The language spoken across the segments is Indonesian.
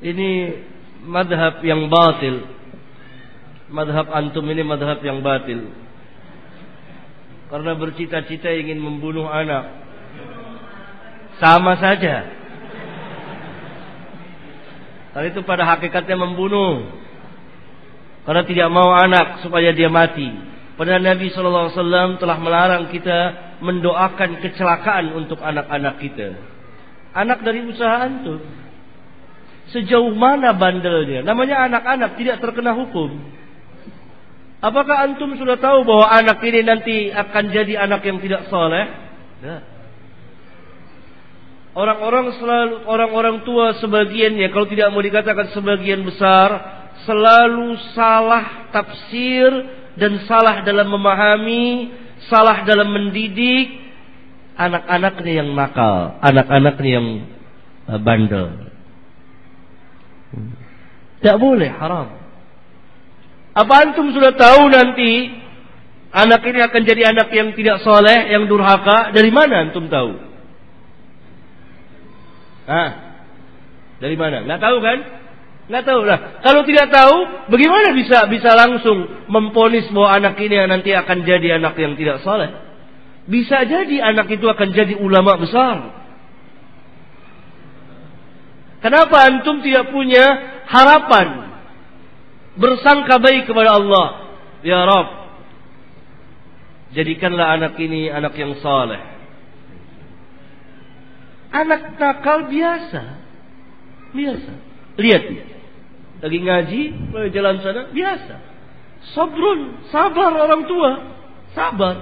Ini madhab yang batil. Madhab antum ini madhab yang batil. Karena bercita-cita ingin membunuh anak. Sama saja. Karena itu pada hakikatnya membunuh. Karena tidak mau anak supaya dia mati. Padahal Nabi SAW telah melarang kita mendoakan kecelakaan untuk anak-anak kita. Anak dari usaha antum. Sejauh mana bandelnya? Namanya anak-anak tidak terkena hukum. Apakah antum sudah tahu bahwa anak ini nanti akan jadi anak yang tidak soleh? Nah. Orang-orang selalu orang-orang tua sebagiannya kalau tidak mau dikatakan sebagian besar selalu salah tafsir dan salah dalam memahami, salah dalam mendidik anak-anaknya yang nakal, anak-anaknya yang eh, bandel. Tidak boleh haram. Apa antum sudah tahu nanti anak ini akan jadi anak yang tidak soleh, yang durhaka? Dari mana antum tahu? Ah, dari mana? Nggak tahu kan? Nggak tahu lah. Kalau tidak tahu, bagaimana bisa bisa langsung memponis bahwa anak ini nanti akan jadi anak yang tidak soleh? Bisa jadi anak itu akan jadi ulama besar. Kenapa antum tidak punya harapan bersangka baik kepada Allah? Ya Rob, jadikanlah anak ini anak yang saleh. Anak nakal biasa, biasa. Lihat dia, lagi ngaji, lagi jalan sana, biasa. Sabrun, sabar orang tua, sabar.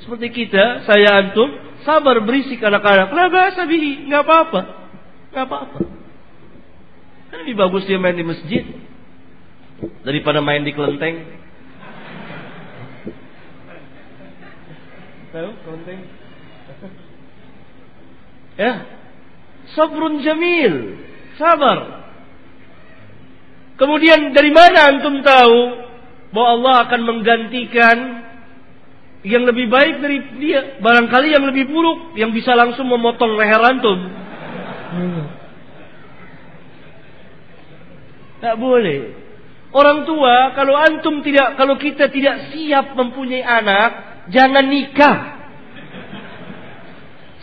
Seperti kita, saya antum, sabar berisik anak-anak. Lah bahasa bihi, nggak apa-apa, nggak apa-apa. Kan lebih bagus dia main di masjid daripada main di kelenteng. Tahu kelenteng? Ya. Sabrun jamil. Sabar. Kemudian dari mana antum tahu bahwa Allah akan menggantikan yang lebih baik dari dia, barangkali yang lebih buruk yang bisa langsung memotong leher antum. Hmm. Tak boleh. Orang tua, kalau antum tidak, kalau kita tidak siap mempunyai anak, jangan nikah.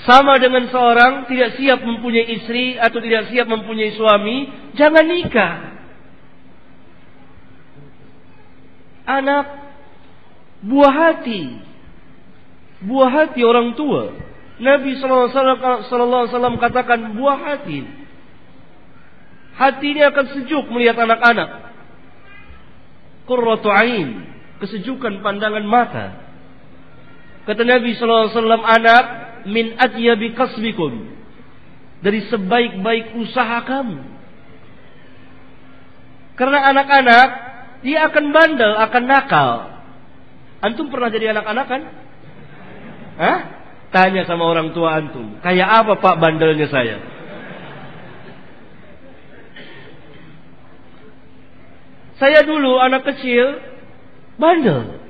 Sama dengan seorang tidak siap mempunyai istri atau tidak siap mempunyai suami, jangan nikah. Anak buah hati. Buah hati orang tua. Nabi sallallahu alaihi wasallam katakan buah hati. Hati ini akan sejuk melihat anak-anak. Qurratu ain, kesejukan pandangan mata. Kata Nabi sallallahu alaihi wasallam, "Anak min atyabi kasbikum." Dari sebaik-baik usaha kamu. Karena anak-anak dia akan bandel, akan nakal. Antum pernah jadi anak-anak kan? Hah? Tanya sama orang tua antum, kayak apa Pak bandelnya saya? Saya dulu anak kecil bandel.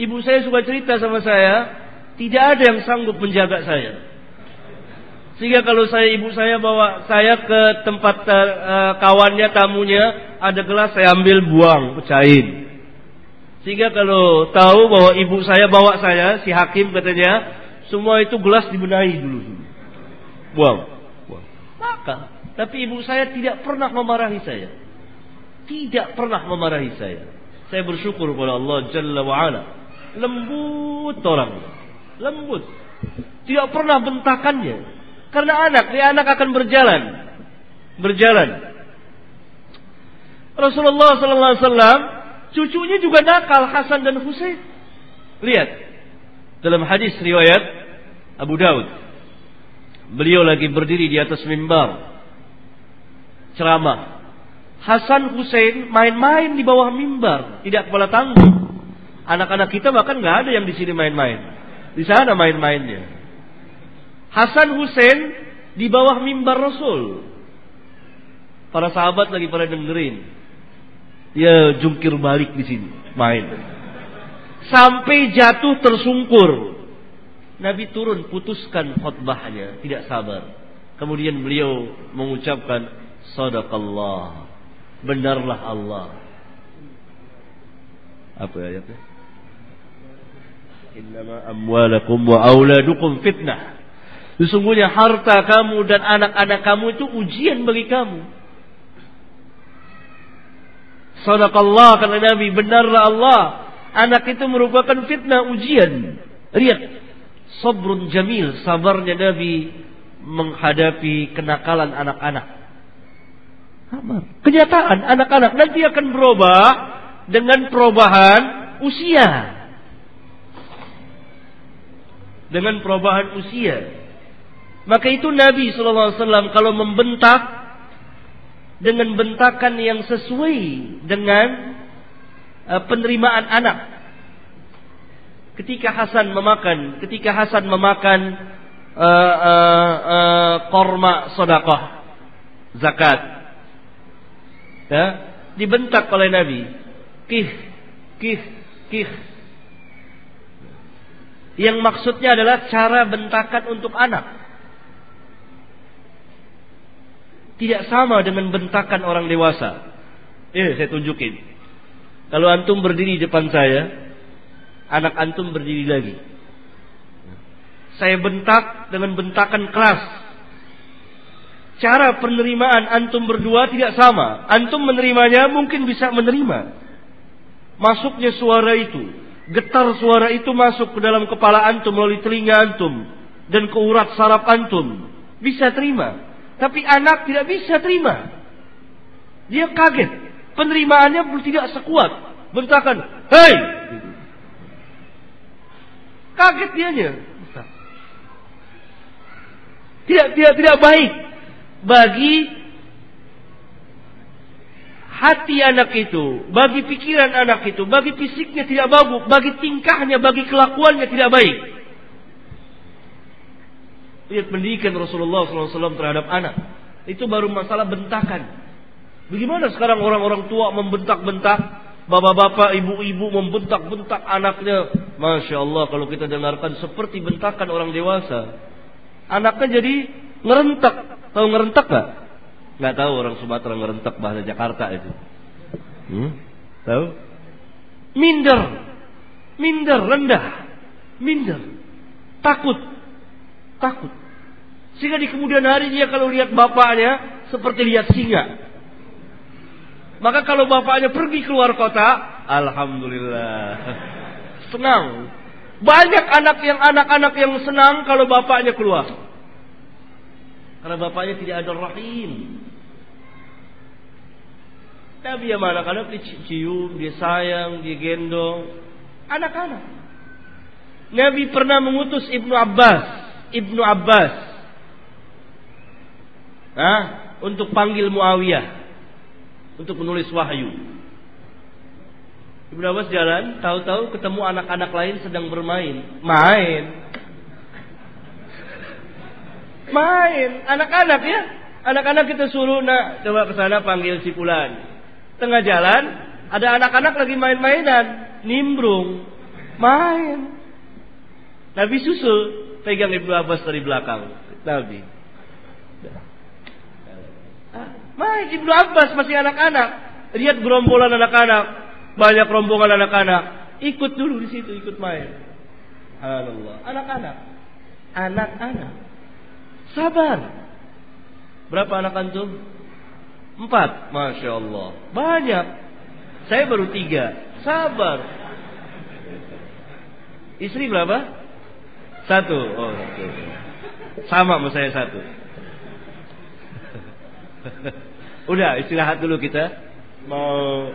Ibu saya suka cerita sama saya, tidak ada yang sanggup menjaga saya. Sehingga kalau saya ibu saya bawa saya ke tempat uh, kawannya tamunya ada gelas saya ambil buang pecahin. Sehingga kalau tahu bahwa ibu saya bawa saya si hakim katanya semua itu gelas dibenahi dulu. Buang. buang. Maka tapi ibu saya tidak pernah memarahi saya tidak pernah memarahi saya. Saya bersyukur kepada Allah Jalla wa'ala. Lembut orang. Lembut. Tidak pernah bentakannya. Karena anak, dia anak akan berjalan. Berjalan. Rasulullah sallallahu alaihi wasallam cucunya juga nakal Hasan dan Husain. Lihat dalam hadis riwayat Abu Daud. Beliau lagi berdiri di atas mimbar ceramah Hasan Hussein main-main di bawah mimbar, tidak kepala tanggung. Anak-anak kita bahkan nggak ada yang di sini main-main. Di sana main-mainnya. Hasan Hussein di bawah mimbar Rasul. Para sahabat lagi pada dengerin. Dia jungkir balik di sini, main. Sampai jatuh tersungkur. Nabi turun putuskan khutbahnya, tidak sabar. Kemudian beliau mengucapkan Sadaqallah. Benarlah Allah. Apa ayatnya? Innama amwalakum wa auladukum fitnah. Sesungguhnya harta kamu dan anak-anak kamu itu ujian bagi kamu. Sadaqallah kata Nabi, benarlah Allah. Anak itu merupakan fitnah ujian. Lihat, sabrun jamil, sabarnya Nabi menghadapi kenakalan anak-anak. Kenyataan anak-anak nanti akan berubah dengan perubahan usia. Dengan perubahan usia. Maka itu Nabi SAW kalau membentak dengan bentakan yang sesuai dengan uh, penerimaan anak. Ketika Hasan memakan, ketika Hasan memakan uh, uh, uh, korma sodakoh zakat, ya, dibentak oleh Nabi, kih, kih, kih. Yang maksudnya adalah cara bentakan untuk anak. Tidak sama dengan bentakan orang dewasa. Eh, saya tunjukin. Kalau antum berdiri di depan saya, anak antum berdiri lagi. Saya bentak dengan bentakan keras. Cara penerimaan antum berdua tidak sama. Antum menerimanya mungkin bisa menerima. Masuknya suara itu, getar suara itu masuk ke dalam kepala antum melalui telinga antum dan ke urat saraf antum. Bisa terima. Tapi anak tidak bisa terima. Dia kaget. Penerimaannya tidak sekuat. Bentakan, hei! Kaget dianya. Tidak, tidak, tidak baik bagi hati anak itu, bagi pikiran anak itu, bagi fisiknya tidak bagus, bagi tingkahnya, bagi kelakuannya tidak baik. Lihat pendidikan Rasulullah SAW terhadap anak. Itu baru masalah bentakan. Bagaimana sekarang orang-orang tua membentak-bentak, bapak-bapak, ibu-ibu membentak-bentak anaknya. Masya Allah kalau kita dengarkan seperti bentakan orang dewasa. Anaknya jadi ngerentak. Tahu ngerentak gak? Gak tahu orang Sumatera ngerentak bahasa Jakarta itu. Hmm? Tahu? Minder. Minder, rendah. Minder. Takut. Takut. Sehingga di kemudian hari dia kalau lihat bapaknya seperti lihat singa. Maka kalau bapaknya pergi keluar kota, alhamdulillah. Senang. Banyak anak yang anak-anak yang senang kalau bapaknya keluar. Karena bapaknya tidak ada rahim. Tapi ya mana anak dicium, dia sayang, dia gendong. Anak-anak. Nabi pernah mengutus Ibnu Abbas. Ibnu Abbas Hah? untuk panggil Muawiyah untuk menulis wahyu. Ibnu Abbas jalan, tahu-tahu ketemu anak-anak lain sedang bermain. Main. Main, anak-anak ya. Anak-anak kita suruh nak coba ke sana panggil si Fulan. Tengah jalan ada anak-anak lagi main-mainan, nimbrung, main. Nabi susul pegang Ibnu Abbas dari belakang. Nabi. Baik, Ibnu Abbas masih anak-anak. Lihat gerombolan anak-anak. Banyak rombongan anak-anak. Ikut dulu di situ, ikut main. Allah. Anak-anak. Anak-anak. Sabar. Berapa anak antum? Empat. Masya Allah. Banyak. Saya baru tiga. Sabar. Istri berapa? Satu. Oh, Sama sama saya satu. Udah istirahat dulu kita. Mau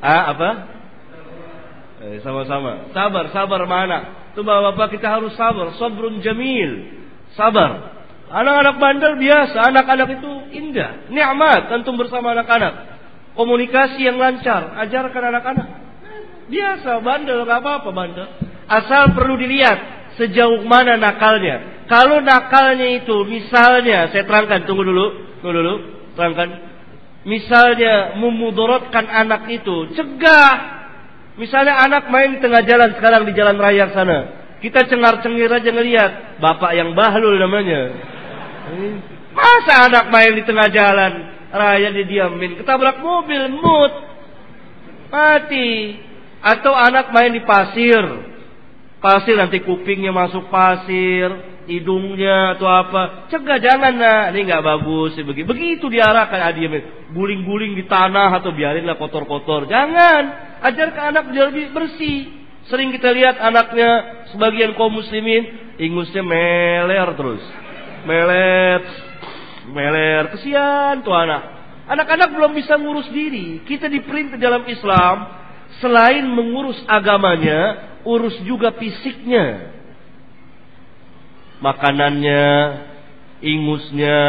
ah apa? Eh, sama-sama. Sabar, sabar mana? Tuh bapak-bapak kita harus sabar. Sabrun jamil. Sabar. Anak-anak bandel biasa, anak-anak itu indah, nikmat antum bersama anak-anak. Komunikasi yang lancar, ajarkan anak-anak. Biasa bandel nggak apa-apa bandel. Asal perlu dilihat sejauh mana nakalnya. Kalau nakalnya itu misalnya saya terangkan tunggu dulu, tunggu dulu terangkan. Misalnya memudaratkan anak itu, cegah. Misalnya anak main di tengah jalan sekarang di jalan raya sana. Kita cengar-cengir aja ngelihat bapak yang bahlul namanya. Masa anak main di tengah jalan raya didiamin, ketabrak mobil, mut, mati. Atau anak main di pasir, pasir nanti kupingnya masuk pasir, hidungnya atau apa. Cegah jangan nak, ini nggak bagus. Begitu, begitu diarahkan adiamin, guling-guling di tanah atau biarinlah kotor-kotor. Jangan, ajarkan anak dia lebih bersih. Sering kita lihat anaknya sebagian kaum muslimin ingusnya meler terus. Melet, meler. Kesian tuh anak. Anak-anak belum bisa ngurus diri. Kita diperintah dalam Islam selain mengurus agamanya, urus juga fisiknya. Makanannya, ingusnya,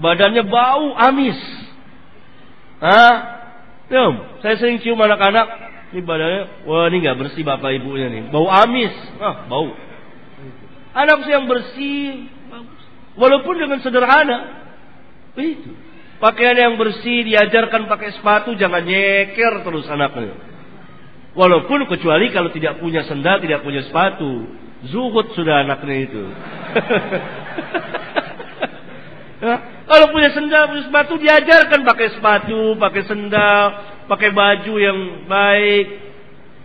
badannya bau amis. Hah? Cium, saya sering cium anak-anak, ini badannya, wah ini nggak bersih bapak ibunya nih, bau amis, ah bau. Anak yang bersih, walaupun dengan sederhana, itu. Pakaian yang bersih diajarkan pakai sepatu, jangan nyeker terus anaknya. Walaupun kecuali kalau tidak punya sendal, tidak punya sepatu. Zuhud sudah anaknya itu. kalau punya sendal, punya sepatu, diajarkan pakai sepatu, pakai sendal, pakai baju yang baik,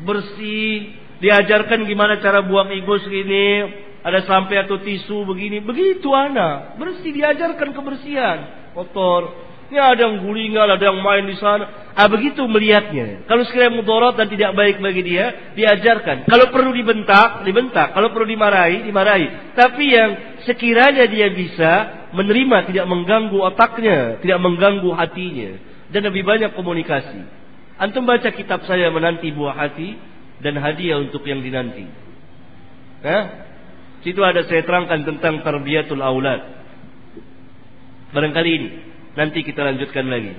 bersih. Diajarkan gimana cara buang ingus gini, ada sampai atau tisu begini, begitu anak. Bersih diajarkan kebersihan, kotor. Ini ada yang gulingan, ada yang main di sana. Ah begitu melihatnya. Kalau sekiranya mudarat dan tidak baik bagi dia, diajarkan. Kalau perlu dibentak, dibentak. Kalau perlu dimarahi, dimarahi. Tapi yang sekiranya dia bisa menerima, tidak mengganggu otaknya, tidak mengganggu hatinya. Dan lebih banyak komunikasi. Antum baca kitab saya menanti buah hati dan hadiah untuk yang dinanti. Hah? Situ ada saya terangkan tentang tarbiyatul aulad. Barangkali ini nanti kita lanjutkan lagi.